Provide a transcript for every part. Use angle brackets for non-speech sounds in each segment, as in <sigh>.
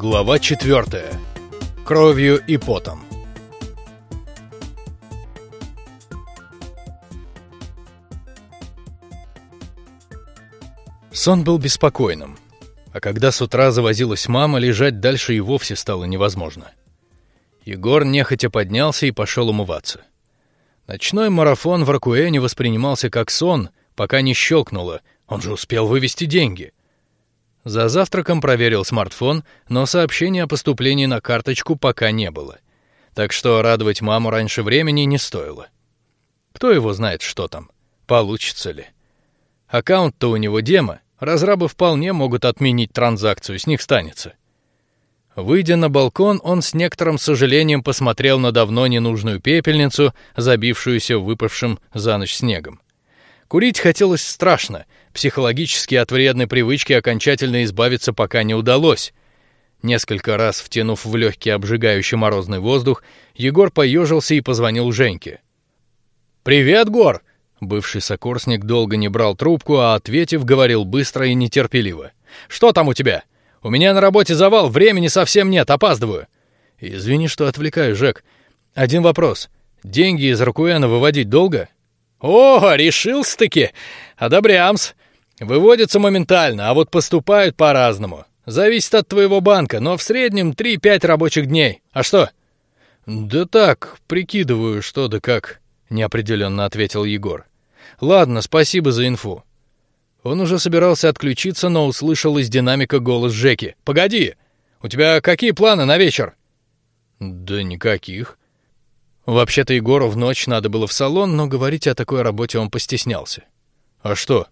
Глава четвертая. Кровью и потом. Сон был беспокойным, а когда с утра завозилась мама, лежать дальше и вовсе стало невозможно. Егор нехотя поднялся и пошел умываться. Ночной марафон в Ракуэне воспринимался как сон, пока не щелкнуло. Он же успел вывести деньги. За завтраком проверил смартфон, но сообщения о поступлении на карточку пока не было. Так что радовать маму раньше времени не стоило. Кто его знает, что там, получится ли. Аккаунт-то у него демо, разрабы вполне могут отменить транзакцию, с них станется. Выйдя на балкон, он с некоторым сожалением посмотрел на давно ненужную пепельницу, забившуюся выпавшим за ночь снегом. Курить хотелось страшно, психологически от вредной привычки окончательно избавиться пока не удалось. Несколько раз втянув в легкий обжигающий морозный воздух, Егор поежился и позвонил Женьке. Привет, Гор. Бывший сокурсник долго не брал трубку, а ответив, говорил быстро и нетерпеливо. Что там у тебя? У меня на работе завал, времени совсем нет, опаздываю. Извини, что отвлекаю, Жек. Один вопрос: деньги из Ракуэна выводить долго? О, решился-таки. Одобрямс. Выводятся моментально, а вот поступают по-разному. Зависит от твоего банка, но в среднем 3-5 рабочих дней. А что? Да так, прикидываю, что да как. Неопределенно ответил Егор. Ладно, спасибо за инфу. Он уже собирался отключиться, но услышал из динамика голос Жеки. Погоди, у тебя какие планы на вечер? Да никаких. Вообще-то Егору в ночь надо было в салон, но говорить о такой работе он постеснялся. А что?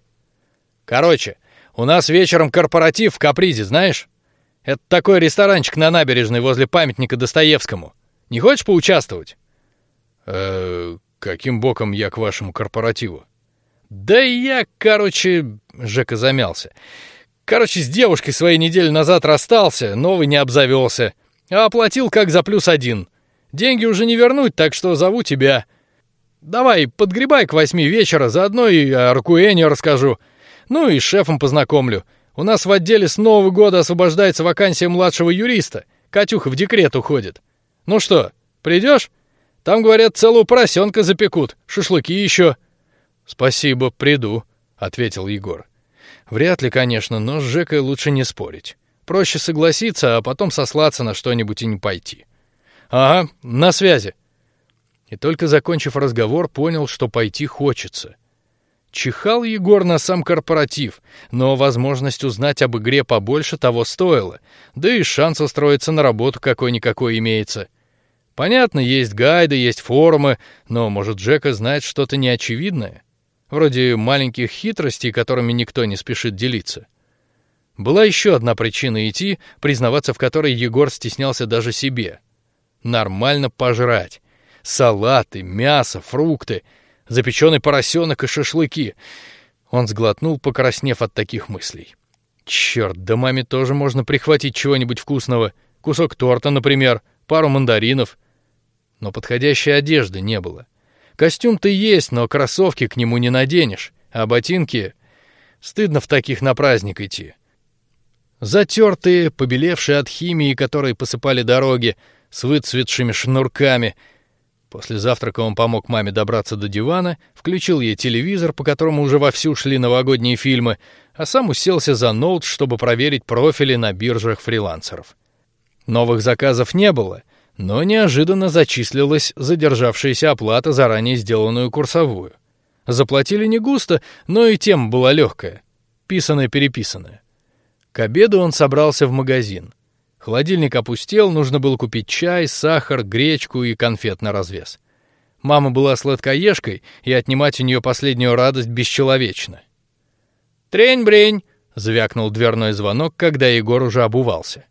Короче, у нас вечером корпоратив в Капризе, знаешь? Это такой ресторанчик на набережной возле памятника Достоевскому. Не хочешь поучаствовать? Э, каким боком я к вашему корпоративу? Да я, короче, Жека замялся. Короче, с девушкой своей неделю назад расстался, новый не обзавелся, а оплатил как за плюс один. Деньги уже не вернуть, так что зову тебя. Давай, подгребай к восьми вечера, заодно и о Ракуэне расскажу. Ну и с шефом познакомлю. У нас в отделе с Нового года освобождается вакансия младшего юриста. Катюха в декрет уходит. Ну что, придешь? Там говорят целую поросенка запекут, шашлыки еще. Спасибо, приду, ответил Егор. Вряд ли, конечно, но с Жекой лучше не спорить. Проще согласиться, а потом сослаться на что-нибудь и не пойти. Ага, на связи. И только закончив разговор, понял, что пойти хочется. Чихал Егор на сам корпоратив, но возможность узнать об игре побольше того стоило, да и шанс устроиться на работу какой-никакой имеется. Понятно, есть гайды, есть форумы, но может Джека знает что-то неочевидное, вроде маленьких хитростей, которыми никто не спешит делиться. Была еще одна причина идти, признаваться в которой Егор стеснялся даже себе. Нормально пожрать, салаты, мясо, фрукты запеченный поросенок и шашлыки. Он сглотнул, покраснев от таких мыслей. Черт, да маме тоже можно прихватить чего-нибудь вкусного, кусок торта, например, пару мандаринов. Но подходящей одежды не было. Костюм-то есть, но кроссовки к нему не наденешь, а ботинки стыдно в таких на праздник идти. Затертые, побелевшие от химии, которой посыпали дороги, с выцветшими шнурками, После завтрака он помог маме добраться до дивана, включил ей телевизор, по которому уже вовсю шли новогодние фильмы, а сам уселся за ноут, чтобы проверить профили на биржах фрилансеров. Новых заказов не было, но неожиданно зачислилась задержавшаяся оплата за ранее сделанную курсовую. Заплатили не густо, но и тем была легкая, писаная переписанная. К обеду он собрался в магазин. Холодильник опустел, нужно было купить чай, сахар, гречку и конфет на развес. Мама была сладкоежкой, и отнимать у нее последнюю радость бесчеловечно. Трень-брень, звякнул дверной звонок, когда Егор уже обувался.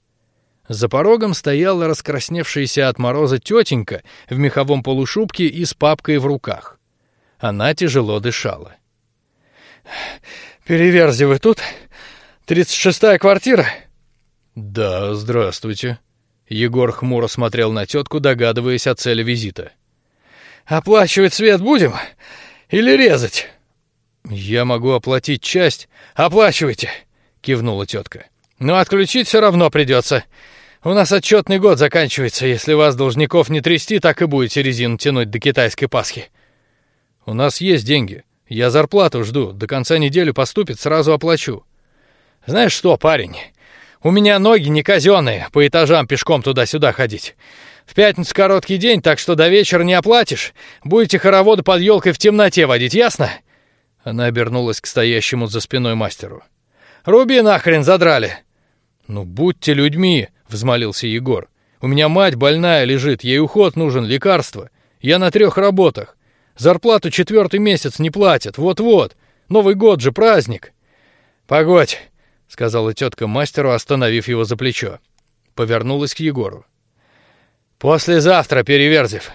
За порогом стояла раскрасневшаяся от мороза тетенька в меховом полушубке и с папкой в руках. Она тяжело дышала. Переверзи вы тут? Тридцать шестая квартира. Да, здравствуйте. Егор хмуро смотрел на тетку, догадываясь о цели визита. Оплачивать свет будем или резать? Я могу оплатить часть. Оплачивайте, кивнула тетка. Но отключить все равно придется. У нас отчетный год заканчивается. Если вас должников не трясти, так и будете резину тянуть до китайской Пасхи. У нас есть деньги. Я зарплату жду. До конца недели поступит, сразу оплачу. Знаешь что, парень? У меня ноги не казенные, по этажам пешком туда-сюда ходить. В пятницу короткий день, так что до вечера не оплатишь. Будете хороводы под елкой в темноте водить, ясно? Она обернулась к стоящему за спиной мастеру. Руби нахрен задрали. Ну будьте людьми, взмолился Егор. У меня мать больная лежит, ей уход нужен, лекарства. Я на трех работах. Зарплату четвертый месяц не платят. Вот-вот. Новый год же праздник. Погодь, сказала тетка мастеру, остановив его за плечо. Повернулась к Егору. Послезавтра, Переверзев.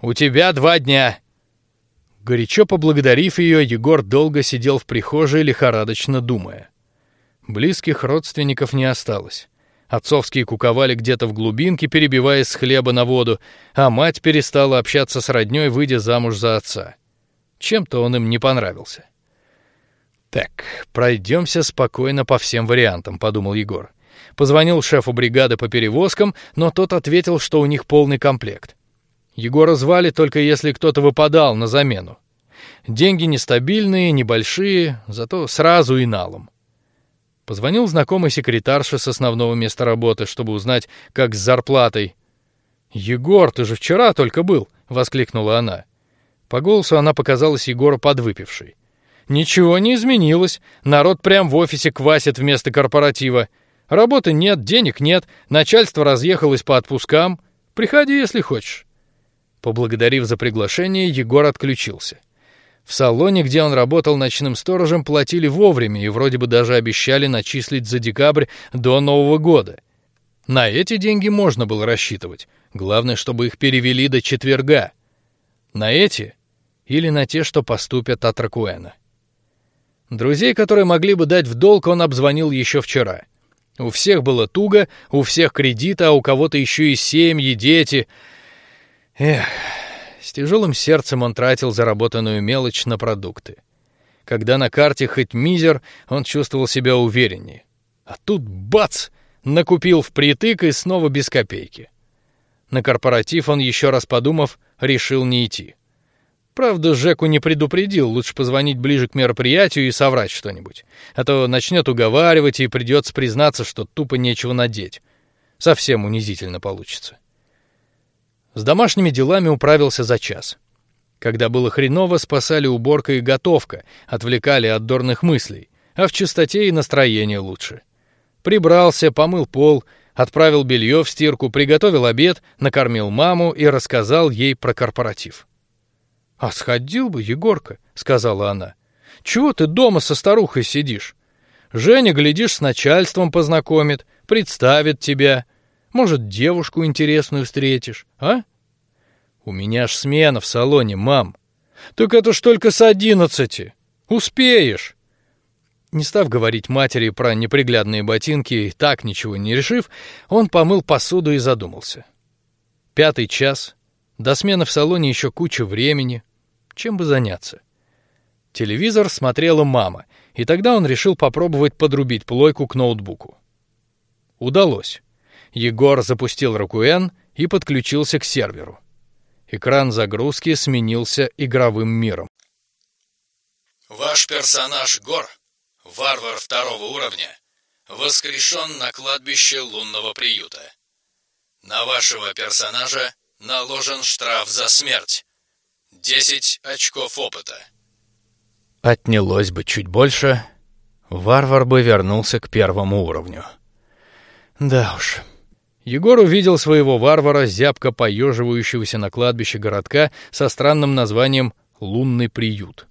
У тебя два дня. Горячо поблагодарив ее, Егор долго сидел в прихожей, лихорадочно думая. Близких родственников не осталось. Отцовские куковали где-то в глубинке, перебиваясь с хлеба на воду, а мать перестала общаться с родней, выйдя замуж за отца. Чем-то он им не понравился. Так, пройдемся спокойно по всем вариантам, подумал Егор. Позвонил шефу бригады по перевозкам, но тот ответил, что у них полный комплект. Егора звали только если кто-то выпадал на замену. Деньги нестабильные, небольшие, зато сразу и налом. Позвонил знакомый секретарше с основного места работы, чтобы узнать, как с зарплатой. Егор, ты же вчера только был, воскликнула она. По голосу она показалась Егору подвыпившей. Ничего не изменилось. Народ прям в офисе квасит вместо корпоратива. Работы нет, денег нет, начальство разъехалось по отпускам. Приходи, если хочешь. Поблагодарив за приглашение, Егор отключился. В салоне, где он работал ночным сторожем, платили вовремя и вроде бы даже обещали начислить за декабрь до Нового года. На эти деньги можно было рассчитывать. Главное, чтобы их перевели до четверга. На эти или на те, что поступят от Ракуэна. Друзей, которые могли бы дать в долг, он обзвонил еще вчера. У всех было туго, у всех кредиты, а у кого-то еще и семьи, дети. Эх, с тяжелым сердцем он тратил заработанную мелочь на продукты. Когда на карте хоть мизер, он чувствовал себя увереннее. А тут бац, накупил впритык и снова без копейки. На корпоратив он еще раз подумав, решил не идти. Правда, Жеку не предупредил, лучше позвонить ближе к мероприятию и соврать что-нибудь, а то начнет уговаривать и придется признаться, что тупо нечего надеть. Совсем унизительно получится. С домашними делами управился за час. Когда было хреново, спасали уборка и готовка, отвлекали от дурных мыслей, а в чистоте и настроение лучше. Прибрался, помыл пол, отправил белье в стирку, приготовил обед, накормил маму и рассказал ей про корпоратив. А сходил бы, Егорка, сказала она. Чего ты дома со старухой сидишь? Женя, глядишь, с начальством познакомит, представит тебя. Может, девушку интересную встретишь, а? У меня ж смена в салоне, мам. Так это ж только с одиннадцати. Успеешь. Не став говорить матери про неприглядные ботинки и так ничего не решив, он помыл посуду и задумался. Пятый час. До смены в салоне еще куча времени. Чем бы заняться? Телевизор смотрела мама, и тогда он решил попробовать подрубить плойку к ноутбуку. Удалось. Егор запустил Ракуэн и подключился к серверу. Экран загрузки сменился игровым миром. Ваш персонаж Гор, варвар второго уровня, воскрешен на кладбище лунного приюта. На вашего персонажа наложен штраф за смерть. Десять очков опыта. Отнялось бы чуть больше, варвар бы вернулся к первому уровню. Да уж. Егор увидел своего варвара, зябко поеживающегося на кладбище городка со странным названием Лунный приют.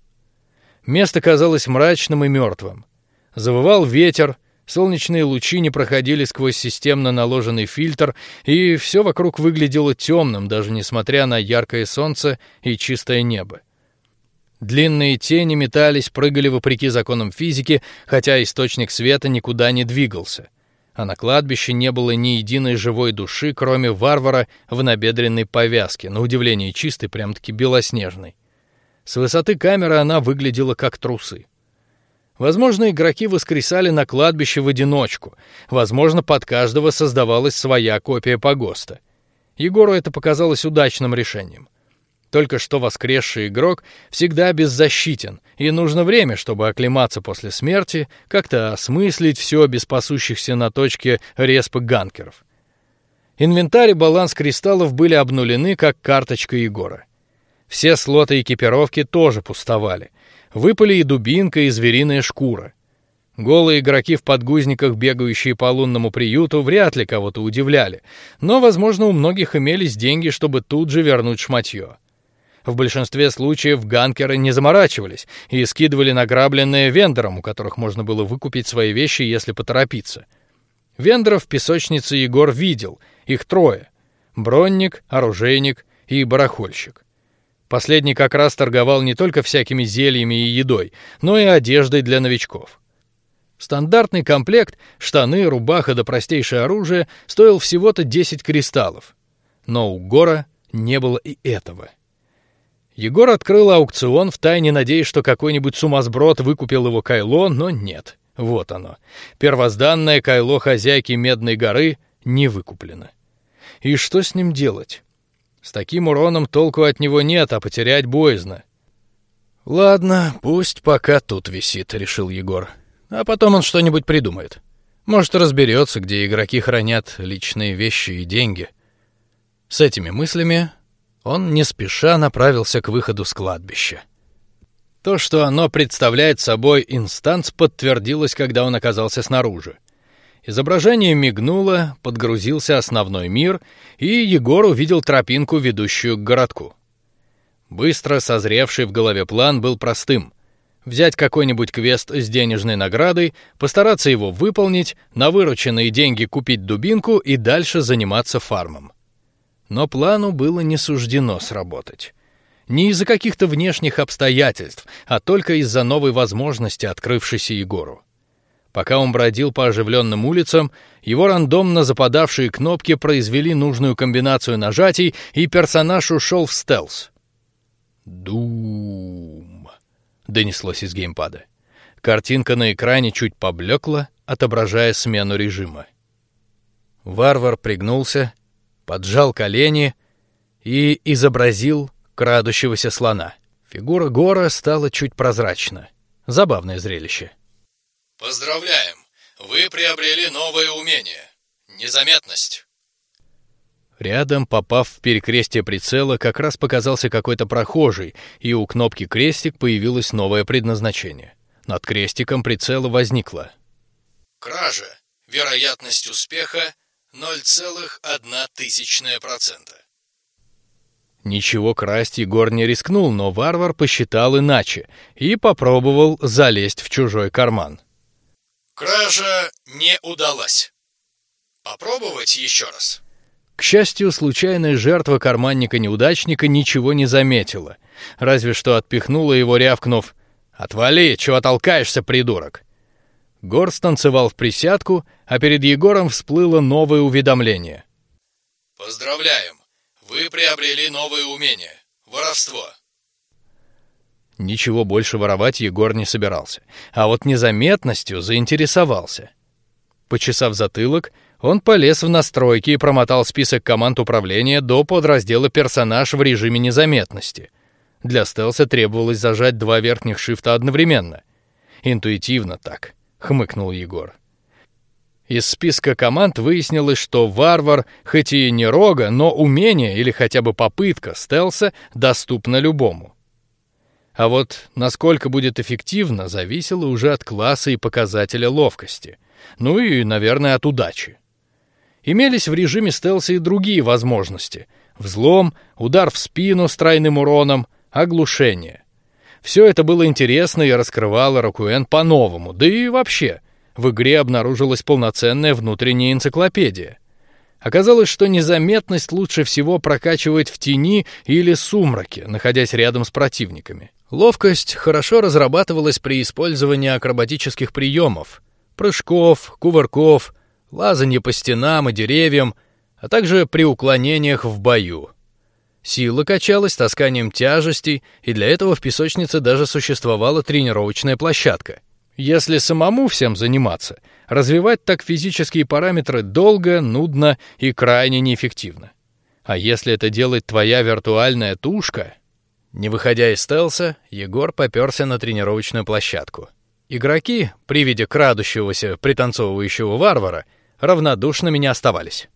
Место казалось мрачным и мертвым. Завывал ветер, солнечные лучи не проходили сквозь системно наложенный фильтр, и все вокруг выглядело темным, даже несмотря на яркое солнце и чистое небо. Длинные тени метались, прыгали вопреки законам физики, хотя источник света никуда не двигался а на кладбище не было ни единой живой души, кроме варвара в набедренной повязке, на удивление чистой, прям-таки белоснежной. С высоты камеры она выглядела как трусы. Возможно, игроки воскресали на кладбище в одиночку. Возможно, под каждого создавалась своя копия погоста. Егору это показалось удачным решением. Только что воскресший игрок всегда беззащитен, и нужно время, чтобы оклематься после смерти, как-то осмыслить все без пасущихся на точке респы ганкеров. Инвентарь и баланс кристаллов были обнулены, как карточка Егора. Все слоты экипировки тоже пустовали. Выпали и дубинка, и звериная шкура. Голые игроки в подгузниках, бегающие по лунному приюту, вряд ли кого-то удивляли, но, возможно, у многих имелись деньги, чтобы тут же вернуть шматье. В большинстве случаев ганкеры не заморачивались и скидывали награбленное вендорам, у которых можно было выкупить свои вещи, если поторопиться. Вендоров в песочнице Егор видел, их трое: бронник, оружейник и барахольщик. Последний как раз торговал не только всякими зельями и едой, но и одеждой для новичков. Стандартный комплект штаны, рубаха да простейшее оружие стоил всего-то 10 кристаллов, но у Гора не было и этого. Егор открыл аукцион в тайне, надеясь, что какой-нибудь сумасброд выкупил его кайло, но нет. Вот оно, первозданное кайло хозяйки Медной горы не выкуплено. И что с ним делать? С таким уроном толку от него нет, а потерять боязно. Ладно, пусть пока тут висит, решил Егор. А потом он что-нибудь придумает. Может, разберется, где игроки хранят личные вещи и деньги. С этими мыслями он не спеша направился к выходу с кладбища. То, что оно представляет собой инстанс, подтвердилось, когда он оказался снаружи. Изображение мигнуло, подгрузился основной мир, и Егор увидел тропинку, ведущую к городку. Быстро созревший в голове план был простым: взять какой-нибудь квест с денежной наградой, постараться его выполнить, на вырученные деньги купить дубинку и дальше заниматься фармом. Но плану было не суждено сработать. Не из-за каких-то внешних обстоятельств, а только из-за новой возможности, открывшейся Егору. Пока он бродил по оживленным улицам, его рандомно западавшие кнопки произвели нужную комбинацию нажатий, и персонаж ушел в стелс. Дум донеслось из геймпада. Картинка на экране чуть поблекла, отображая смену режима. Варвар пригнулся, поджал колени и изобразил крадущегося слона. Фигура Гора стала чуть прозрачна. Забавное зрелище. Поздравляем! Вы приобрели новое умение — незаметность. Рядом, попав в перекрестие прицела, как раз показался какой-то прохожий, и у кнопки крестик появилось новое предназначение. Над крестиком прицела возникло. Кража. Вероятность успеха 0,1 Ничего красть Егор не рискнул, но варвар посчитал иначе и попробовал залезть в чужой карман. Кража не удалась. Попробовать еще раз. К счастью, случайная жертва карманника-неудачника ничего не заметила, разве что отпихнула его, рявкнув: "Отвали, чего толкаешься, придурок!" Гор станцевал в присядку, а перед Егором всплыло новое уведомление. Поздравляем, вы приобрели новое умение — воровство. Ничего больше воровать Егор не собирался, а вот незаметностью заинтересовался. Почесав затылок, он полез в настройки и промотал список команд управления до подраздела персонаж в режиме незаметности. Для стелса требовалось зажать два верхних шифта одновременно. Интуитивно так хмыкнул Егор. Из списка команд выяснилось, что варвар, хоть и не рога, но умение или хотя бы попытка стелса доступна любому. А вот насколько будет эффективно, зависело уже от класса и показателя ловкости, ну и, наверное, от удачи. Имелись в режиме стелса и другие возможности: взлом, удар в спину с тройным уроном, оглушение. Все это было интересно и раскрывало Рокуэн по-новому, да и вообще в игре обнаружилась полноценная внутренняя энциклопедия. Оказалось, что незаметность лучше всего прокачивать в тени или сумраке, находясь рядом с противниками. Ловкость хорошо разрабатывалась при использовании акробатических приемов, прыжков, кувырков, лазанья по стенам и деревьям, а также при уклонениях в бою. Сила качалась тасканием тяжестей, и для этого в песочнице даже существовала тренировочная площадка. Если самому всем заниматься, развивать так физические параметры долго, нудно и крайне неэффективно. А если это делает твоя виртуальная тушка? Не выходя из стелса, Егор попёрся на тренировочную площадку. Игроки, при виде крадущегося, пританцовывающего варвара, равнодушными не оставались.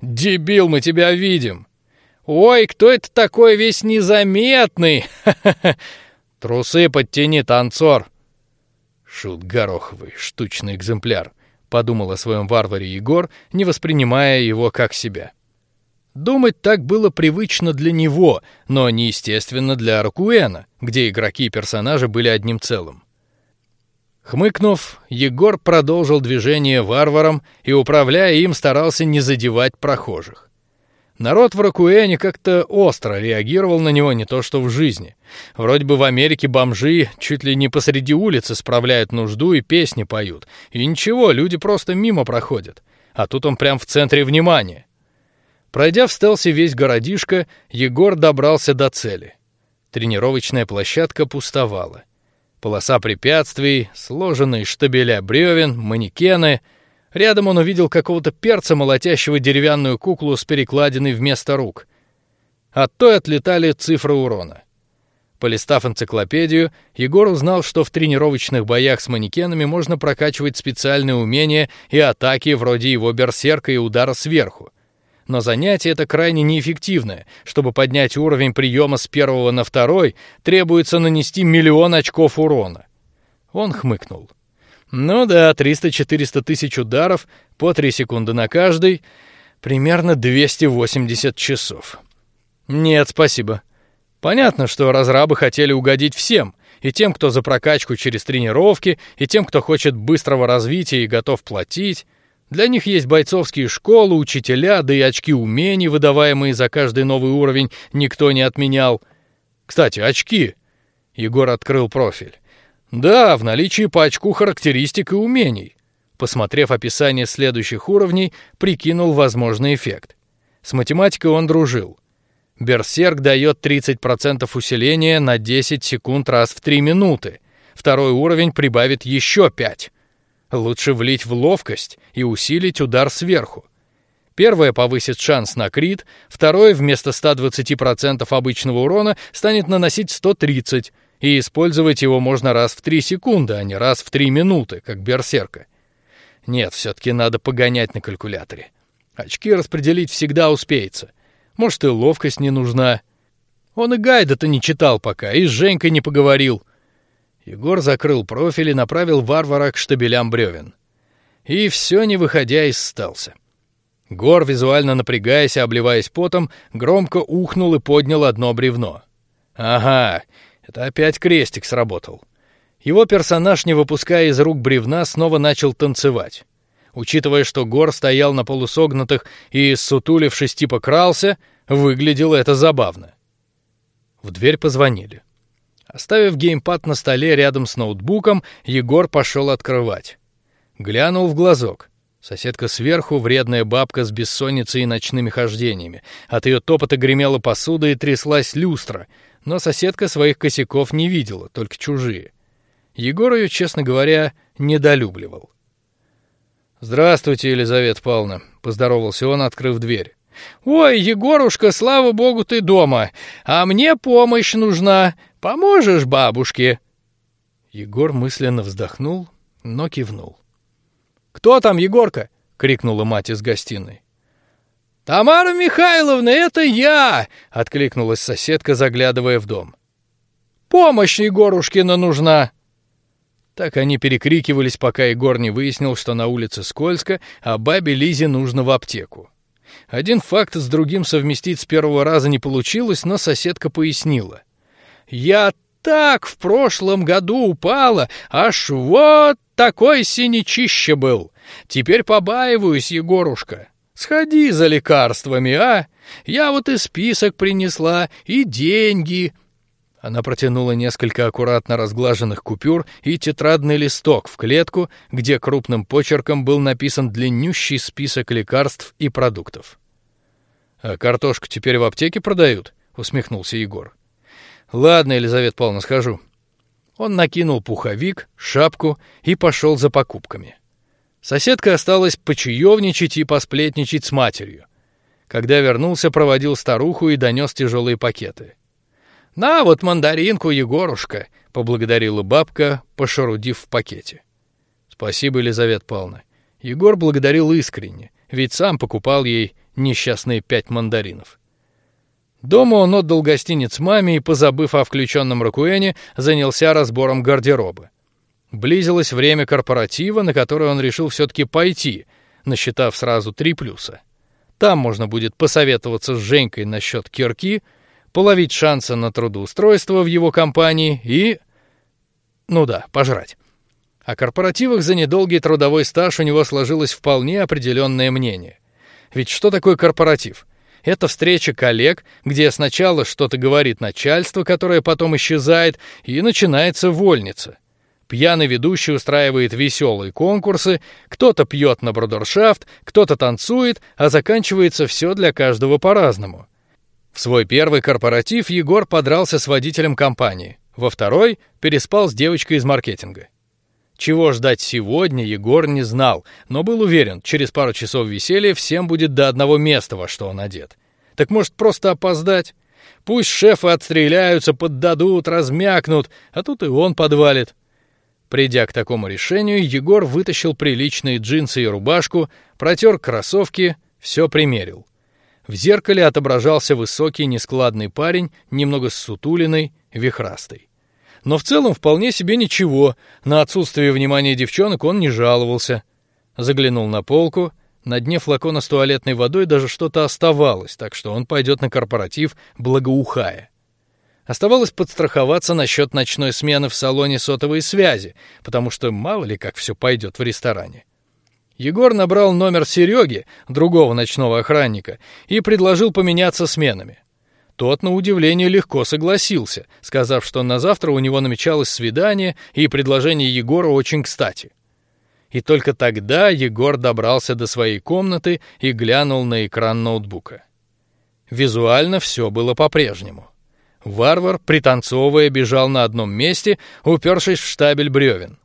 Дебил, мы тебя видим. Ой, кто это такой весь незаметный? <laughs> Трусы подтяни, танцор. Шут гороховый, штучный экземпляр, подумал о своем варваре Егор, не воспринимая его как себя. Думать так было привычно для него, но неестественно для Аркуэна, где игроки и персонажи были одним целым. Хмыкнув, Егор продолжил движение варваром и, управляя им, старался не задевать прохожих. Народ в Ракуэне как-то остро реагировал на него не то что в жизни. Вроде бы в Америке бомжи чуть ли не посреди улицы справляют нужду и песни поют, и ничего, люди просто мимо проходят. А тут он прям в центре внимания. Пройдя в стелсе весь городишко, Егор добрался до цели. Тренировочная площадка пустовала полоса препятствий, сложенные штабеля бревен, манекены. Рядом он увидел какого-то перца, молотящего деревянную куклу с перекладиной вместо рук. От той отлетали цифры урона. Полистав энциклопедию, Егор узнал, что в тренировочных боях с манекенами можно прокачивать специальные умения и атаки вроде его берсерка и удара сверху но занятие это крайне неэффективное. Чтобы поднять уровень приема с первого на второй, требуется нанести миллион очков урона. Он хмыкнул. Ну да, 300-400 тысяч ударов по 3 секунды на каждый, примерно 280 часов. Нет, спасибо. Понятно, что разрабы хотели угодить всем, и тем, кто за прокачку через тренировки, и тем, кто хочет быстрого развития и готов платить. Для них есть бойцовские школы, учителя, да и очки умений, выдаваемые за каждый новый уровень, никто не отменял. Кстати, очки. Егор открыл профиль. Да, в наличии по очку характеристик и умений. Посмотрев описание следующих уровней, прикинул возможный эффект. С математикой он дружил. Берсерк дает 30% усиления на 10 секунд раз в 3 минуты. Второй уровень прибавит еще 5. Лучше влить в ловкость и усилить удар сверху. Первое повысит шанс на крит, второе вместо 120% обычного урона станет наносить 130, и использовать его можно раз в 3 секунды, а не раз в 3 минуты, как берсерка. Нет, все-таки надо погонять на калькуляторе. Очки распределить всегда успеется. Может и ловкость не нужна. Он и гайда-то не читал пока, и с Женькой не поговорил. Егор закрыл профиль и направил варвара к штабелям бревен. И все не выходя из стелса. Гор, визуально напрягаясь и обливаясь потом, громко ухнул и поднял одно бревно. Ага, это опять крестик сработал. Его персонаж, не выпуская из рук бревна, снова начал танцевать. Учитывая, что Гор стоял на полусогнутых и сутулившись типа крался, выглядело это забавно. В дверь позвонили. Оставив геймпад на столе рядом с ноутбуком, Егор пошел открывать. Глянул в глазок. Соседка сверху вредная бабка с бессонницей и ночными хождениями. От ее топота гремела посуда и тряслась люстра, но соседка своих косяков не видела, только чужие. Егор ее, честно говоря, недолюбливал. Здравствуйте, Елизавета Павловна, поздоровался он, открыв дверь. Ой, Егорушка, слава богу, ты дома, а мне помощь нужна. Поможешь бабушке? Егор мысленно вздохнул, но кивнул. Кто там, Егорка? крикнула мать из гостиной. Тамара Михайловна, это я! откликнулась соседка, заглядывая в дом. Помощь Егорушкина нужна. Так они перекрикивались, пока Егор не выяснил, что на улице скользко, а бабе Лизе нужно в аптеку. Один факт с другим совместить с первого раза не получилось, но соседка пояснила: "Я так в прошлом году упала, аж вот такой синячище был. Теперь побаиваюсь, Егорушка. Сходи за лекарствами, а? Я вот и список принесла, и деньги. Она протянула несколько аккуратно разглаженных купюр и тетрадный листок в клетку, где крупным почерком был написан длиннющий список лекарств и продуктов. А картошку теперь в аптеке продают? усмехнулся Егор. Ладно, Елизавета Павловна, схожу. Он накинул пуховик, шапку и пошел за покупками. Соседка осталась почаевничать и посплетничать с матерью. Когда вернулся, проводил старуху и донес тяжелые пакеты. На вот мандаринку, Егорушка, поблагодарила бабка, пошарудив в пакете. Спасибо, Елизавета Павловна. Егор благодарил искренне, ведь сам покупал ей несчастные пять мандаринов. Дома он отдал гостиниц маме и, позабыв о включенном ракуэне, занялся разбором гардероба. Близилось время корпоратива, на который он решил все-таки пойти, насчитав сразу три плюса. Там можно будет посоветоваться с Женькой насчет кирки, половить шансы на трудоустройство в его компании и, ну да, пожрать. О корпоративах за недолгий трудовой стаж у него сложилось вполне определенное мнение. Ведь что такое корпоратив? Это встреча коллег, где сначала что-то говорит начальство, которое потом исчезает, и начинается вольница. Пьяный ведущий устраивает веселые конкурсы, кто-то пьет на брудершафт, кто-то танцует, а заканчивается все для каждого по-разному. В свой первый корпоратив Егор подрался с водителем компании, во второй переспал с девочкой из маркетинга. Чего ждать сегодня, Егор не знал, но был уверен, через пару часов веселья всем будет до одного места, во что он одет. Так может просто опоздать? Пусть шефы отстреляются, поддадут, размякнут, а тут и он подвалит. Придя к такому решению, Егор вытащил приличные джинсы и рубашку, протер кроссовки, все примерил. В зеркале отображался высокий, нескладный парень, немного ссутуленный, вихрастый но в целом вполне себе ничего. На отсутствие внимания девчонок он не жаловался. Заглянул на полку. На дне флакона с туалетной водой даже что-то оставалось, так что он пойдет на корпоратив благоухая. Оставалось подстраховаться насчет ночной смены в салоне сотовой связи, потому что мало ли как все пойдет в ресторане. Егор набрал номер Сереги, другого ночного охранника, и предложил поменяться сменами. Тот, на удивление, легко согласился, сказав, что на завтра у него намечалось свидание, и предложение Егора очень кстати. И только тогда Егор добрался до своей комнаты и глянул на экран ноутбука. Визуально все было по-прежнему. Варвар, пританцовывая, бежал на одном месте, упершись в штабель бревен.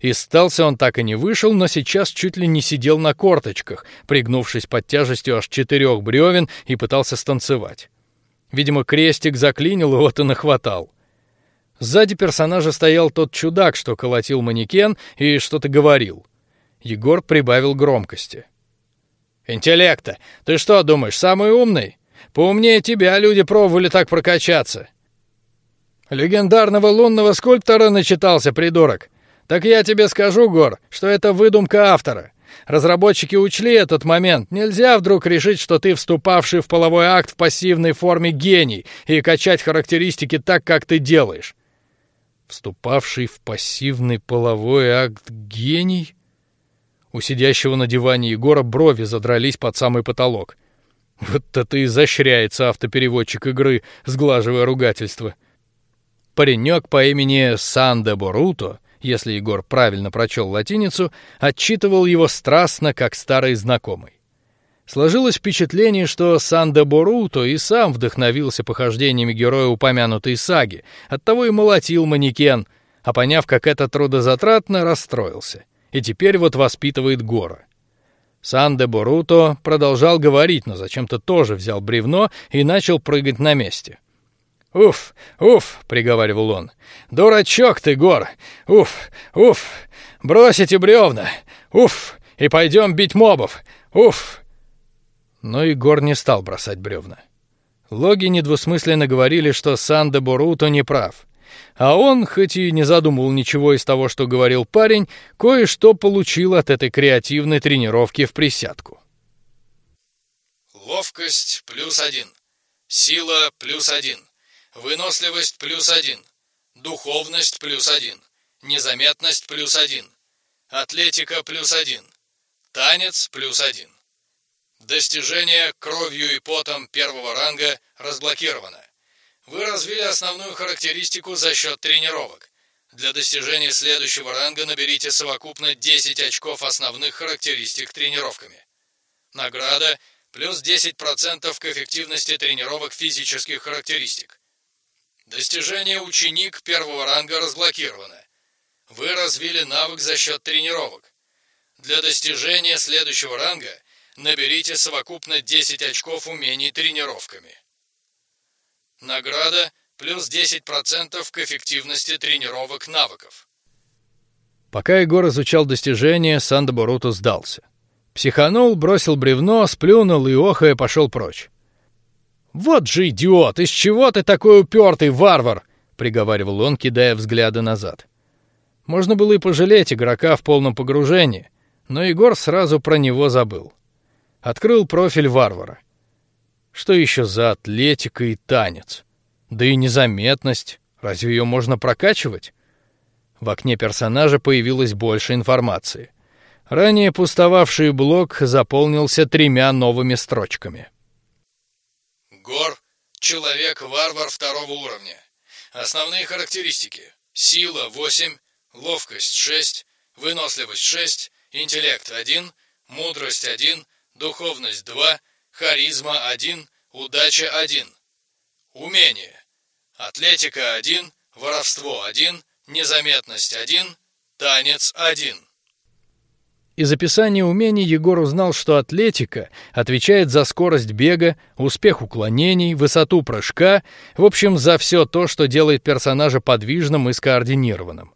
Из стелса он так и не вышел, но сейчас чуть ли не сидел на корточках, пригнувшись под тяжестью аж четырех бревен и пытался станцевать. Видимо, крестик заклинил, вот и нахватал. Сзади персонажа стоял тот чудак, что колотил манекен и что-то говорил. Егор прибавил громкости. Интеллекта, ты что думаешь, самый умный? Поумнее тебя люди пробовали так прокачаться. Легендарного лунного скульптора начитался придурок. Так я тебе скажу, Гор, что это выдумка автора. Разработчики учли этот момент. Нельзя вдруг решить, что ты вступавший в половой акт в пассивной форме гений и качать характеристики так, как ты делаешь. Вступавший в пассивный половой акт гений? У сидящего на диване Егора брови задрались под самый потолок. Вот это изощряется автопереводчик игры, сглаживая ругательство. Паренек по имени Санде Боруто если Егор правильно прочел латиницу, отчитывал его страстно, как старый знакомый. Сложилось впечатление, что Санде Боруто и сам вдохновился похождениями героя упомянутой саги, оттого и молотил манекен, а поняв, как это трудозатратно, расстроился и теперь вот воспитывает Гора. Санде Боруто продолжал говорить, но зачем-то тоже взял бревно и начал прыгать на месте. Уф, уф, приговаривал он. Дурачок ты, Гор. Уф, уф. Бросите бревна. Уф, и пойдем бить мобов. Уф. Но Егор не стал бросать бревна. Логи недвусмысленно говорили, что Санде Боруто не прав. А он, хоть и не задумывал ничего из того, что говорил парень, кое-что получил от этой креативной тренировки в присядку. Ловкость плюс один, сила плюс один, Выносливость плюс один. Духовность плюс один. Незаметность плюс один. Атлетика плюс один. Танец плюс один. Достижение кровью и потом первого ранга разблокировано. Вы развили основную характеристику за счет тренировок. Для достижения следующего ранга наберите совокупно 10 очков основных характеристик тренировками. Награда плюс 10% к эффективности тренировок физических характеристик. Достижение ученик первого ранга разблокировано. Вы развили навык за счет тренировок. Для достижения следующего ранга наберите совокупно 10 очков умений тренировками. Награда плюс 10% к эффективности тренировок навыков. Пока Егор изучал достижения, Санда Боруто сдался. Психанул, бросил бревно, сплюнул и охая пошел прочь. Вот же идиот! Из чего ты такой упертый варвар? приговаривал он, кидая взгляды назад. Можно было и пожалеть игрока в полном погружении, но Егор сразу про него забыл. Открыл профиль варвара. Что еще за атлетика и танец? Да и незаметность. Разве ее можно прокачивать? В окне персонажа появилось больше информации. Ранее пустовавший блок заполнился тремя новыми строчками. Гор — человек-варвар второго уровня. Основные характеристики. Сила 8, ловкость 6, выносливость 6, интеллект 1, мудрость 1, духовность 2, харизма 1, удача 1. Умение. Атлетика 1, воровство 1, незаметность 1, танец 1. Из описания умений Егор узнал, что атлетика отвечает за скорость бега, успех уклонений, высоту прыжка, в общем, за все то, что делает персонажа подвижным и скоординированным.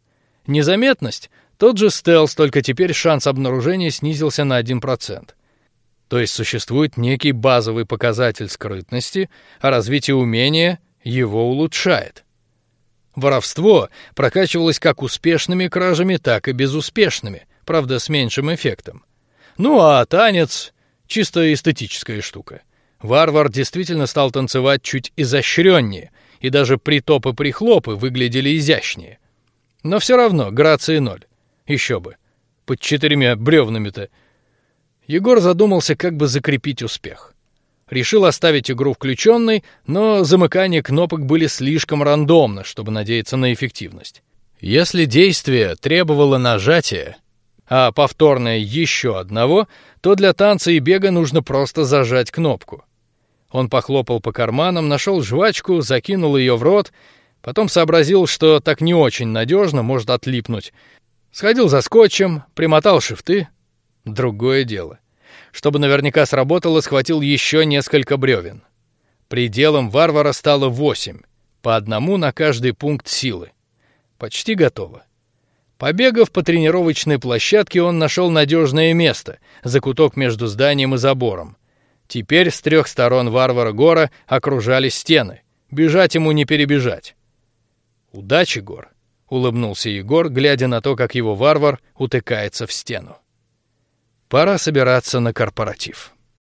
Незаметность тот же стелс, только теперь шанс обнаружения снизился на 1%. То есть существует некий базовый показатель скрытности, а развитие умения его улучшает. Воровство прокачивалось как успешными кражами, так и безуспешными, правда с меньшим эффектом. Ну а танец чисто эстетическая штука. Варвар действительно стал танцевать чуть изощреннее, и даже притопы прихлопы выглядели изящнее. Но все равно грации ноль. Еще бы. Под четырьмя бревнами-то. Егор задумался, как бы закрепить успех. Решил оставить игру включенной, но замыкания кнопок были слишком рандомно, чтобы надеяться на эффективность. Если действие требовало нажатия, а повторное еще одного, то для танца и бега нужно просто зажать кнопку. Он похлопал по карманам, нашел жвачку, закинул ее в рот, потом сообразил, что так не очень надежно может отлипнуть, Сходил за скотчем, примотал шифты. Другое дело. Чтобы наверняка сработало, схватил еще несколько бревен. Пределом варвара стало восемь, по одному на каждый пункт силы. Почти готово. Побегав по тренировочной площадке, он нашел надежное место, закуток между зданием и забором. Теперь с трех сторон варвара гора окружали стены. Бежать ему не перебежать. Удачи, гор улыбнулся Егор, глядя на то, как его варвар утыкается в стену. Пора собираться на корпоратив.